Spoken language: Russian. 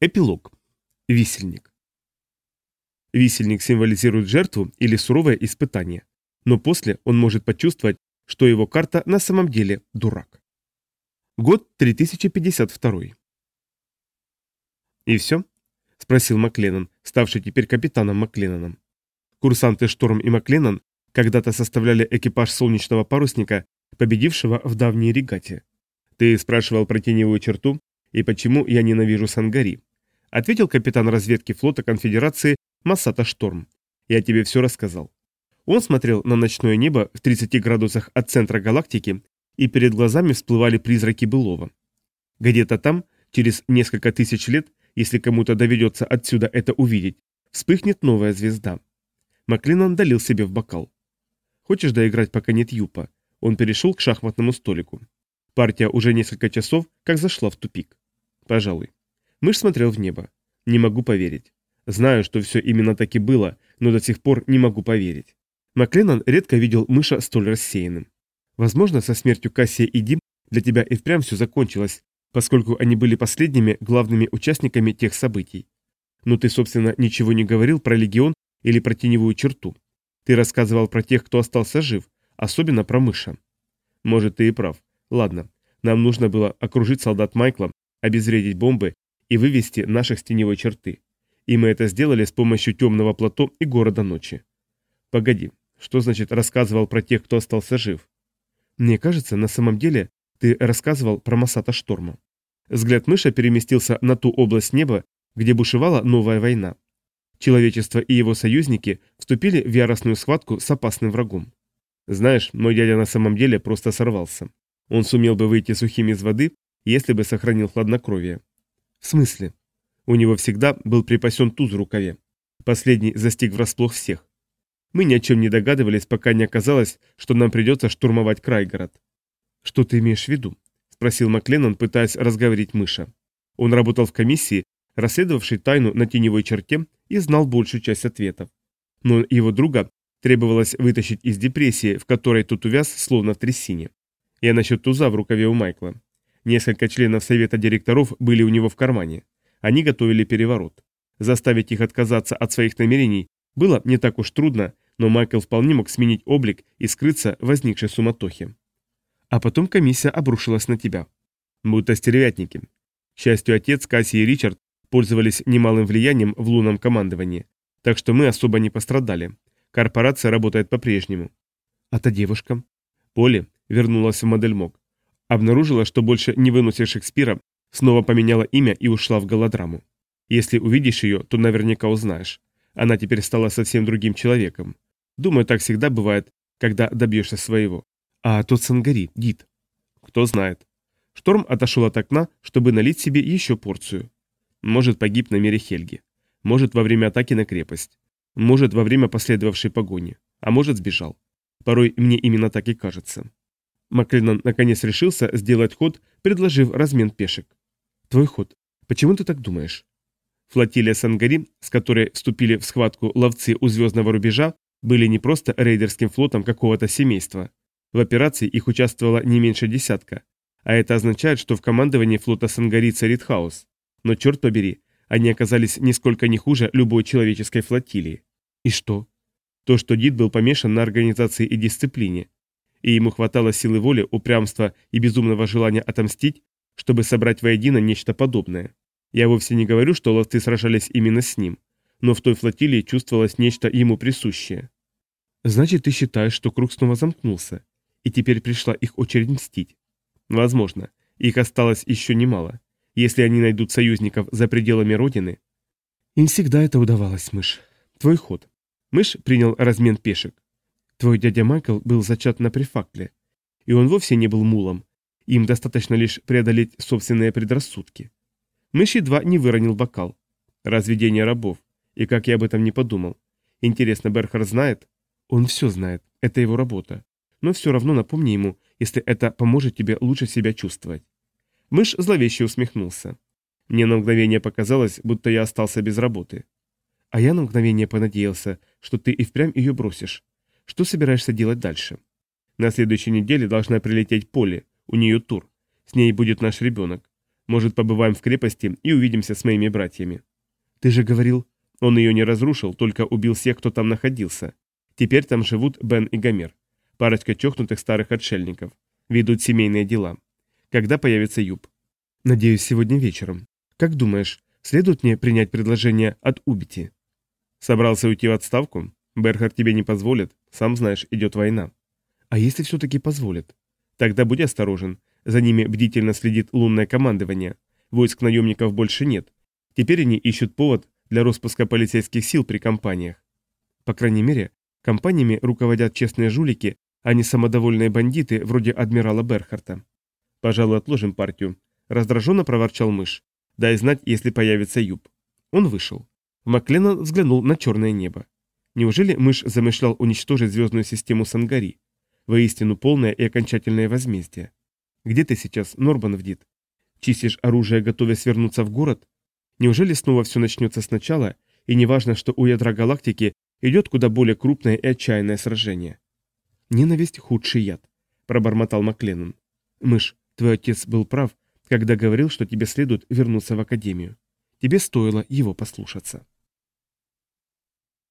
Эпилог. Висельник. Висельник символизирует жертву или суровое испытание, но после он может почувствовать, что его карта на самом деле дурак. Год 3052. «И все?» – спросил Макленнон, ставший теперь капитаном Макленноном. Курсанты Шторм и Макленнон когда-то составляли экипаж солнечного парусника, победившего в давней регате. «Ты спрашивал про теневую черту и почему я ненавижу Сангари?» ответил капитан разведки флота конфедерации Масата Шторм. «Я тебе все рассказал». Он смотрел на ночное небо в 30 градусах от центра галактики, и перед глазами всплывали призраки былого. Где-то там, через несколько тысяч лет, если кому-то доведется отсюда это увидеть, вспыхнет новая звезда. Маклинан долил себе в бокал. «Хочешь доиграть, пока нет юпа?» Он перешел к шахматному столику. Партия уже несколько часов, как зашла в тупик. «Пожалуй». Мышь смотрел в небо. «Не могу поверить. Знаю, что все именно так и было, но до сих пор не могу поверить». Макленнон редко видел мыша столь рассеянным. Возможно, со смертью Кассия и Дим для тебя и впрямь все закончилось, поскольку они были последними главными участниками тех событий. Но ты, собственно, ничего не говорил про легион или про теневую черту. Ты рассказывал про тех, кто остался жив, особенно про мыша. Может, ты и прав. Ладно, нам нужно было окружить солдат Майкла, обезвредить бомбы и вывести наших с теневой черты. И мы это сделали с помощью темного плато и города ночи. Погоди, что значит рассказывал про тех, кто остался жив? Мне кажется, на самом деле ты рассказывал про Масата Шторма. Взгляд мыша переместился на ту область неба, где бушевала новая война. Человечество и его союзники вступили в яростную схватку с опасным врагом. Знаешь, мой дядя на самом деле просто сорвался. Он сумел бы выйти сухим из воды, если бы сохранил хладнокровие. В смысле? У него всегда был припасен туз в рукаве. Последний застиг врасплох всех. Мы ни о чем не догадывались, пока не оказалось, что нам придется штурмовать Крайгород. «Что ты имеешь в виду?» – спросил Макленнон, пытаясь разговорить мыша. Он работал в комиссии, расследовавшей тайну на теневой черте, и знал большую часть ответов. Но его друга требовалось вытащить из депрессии, в которой тот увяз, словно в трясине. Я насчет туза в рукаве у Майкла. Несколько членов Совета директоров были у него в кармане. Они готовили переворот. Заставить их отказаться от своих намерений было не так уж трудно, но Майкл вполне мог сменить облик и скрыться в возникшей суматохе. А потом комиссия обрушилась на тебя. Будто стервятники. К счастью, отец, Касси и Ричард пользовались немалым влиянием в лунном командовании, так что мы особо не пострадали. Корпорация работает по-прежнему. А та девушка? Поли вернулась в Модельмок обнаружила, что больше не выносит Шекспира, снова поменяла имя и ушла в голодраму. Если увидишь ее, то наверняка узнаешь. Она теперь стала совсем другим человеком. Думаю, так всегда бывает, когда добьешься своего. А тот Сангари, гид. Кто знает. Шторм отошел от окна, чтобы налить себе еще порцию. Может, погиб на мере Хельги. Может, во время атаки на крепость. Может, во время последовавшей погони. А может, сбежал. Порой мне именно так и кажется. Маклинан наконец решился сделать ход, предложив размен пешек. «Твой ход. Почему ты так думаешь?» Флотилия Сангари, с которой вступили в схватку ловцы у звездного рубежа, были не просто рейдерским флотом какого-то семейства. В операции их участвовало не меньше десятка. А это означает, что в командовании флота Сангари царит хаос. Но черт побери, они оказались нисколько не хуже любой человеческой флотилии. И что? То, что Дид был помешан на организации и дисциплине и ему хватало силы воли, упрямства и безумного желания отомстить, чтобы собрать воедино нечто подобное. Я вовсе не говорю, что ловцы сражались именно с ним, но в той флотилии чувствовалось нечто ему присущее. Значит, ты считаешь, что круг снова замкнулся, и теперь пришла их очередь мстить? Возможно, их осталось еще немало. Если они найдут союзников за пределами Родины... Им всегда это удавалось, мышь. Твой ход. Мышь принял размен пешек. Твой дядя Майкл был зачат на префакле, и он вовсе не был мулом. Им достаточно лишь преодолеть собственные предрассудки. Мышь едва не выронил бокал. Разведение рабов. И как я об этом не подумал. Интересно, Берхард знает? Он все знает. Это его работа. Но все равно напомни ему, если это поможет тебе лучше себя чувствовать. Мышь зловеще усмехнулся. Мне на мгновение показалось, будто я остался без работы. А я на мгновение понадеялся, что ты и впрямь ее бросишь. Что собираешься делать дальше? На следующей неделе должна прилететь Поле, у нее тур. С ней будет наш ребенок. Может, побываем в крепости и увидимся с моими братьями. Ты же говорил, он ее не разрушил, только убил всех, кто там находился. Теперь там живут Бен и Гомер. Парочка чокнутых старых отшельников. Ведут семейные дела. Когда появится Юб? Надеюсь, сегодня вечером. Как думаешь, следует мне принять предложение от Убити? Собрался уйти в отставку? Берхард тебе не позволит, сам знаешь, идет война. А если все-таки позволит? Тогда будь осторожен, за ними бдительно следит лунное командование. Войск наемников больше нет. Теперь они ищут повод для распуска полицейских сил при компаниях. По крайней мере, компаниями руководят честные жулики, а не самодовольные бандиты вроде адмирала Берхарта. «Пожалуй, отложим партию», – раздраженно проворчал мышь. «Дай знать, если появится юб». Он вышел. Макленнон взглянул на черное небо. Неужели мышь замышлял уничтожить звездную систему Сангари? Воистину полное и окончательное возмездие. Где ты сейчас, Норбан Вдит? Чистишь оружие, готовясь вернуться в город? Неужели снова все начнется сначала, и неважно, что у ядра галактики идет куда более крупное и отчаянное сражение? Ненависть – худший яд, пробормотал Макленнон. Мышь, твой отец был прав, когда говорил, что тебе следует вернуться в академию. Тебе стоило его послушаться.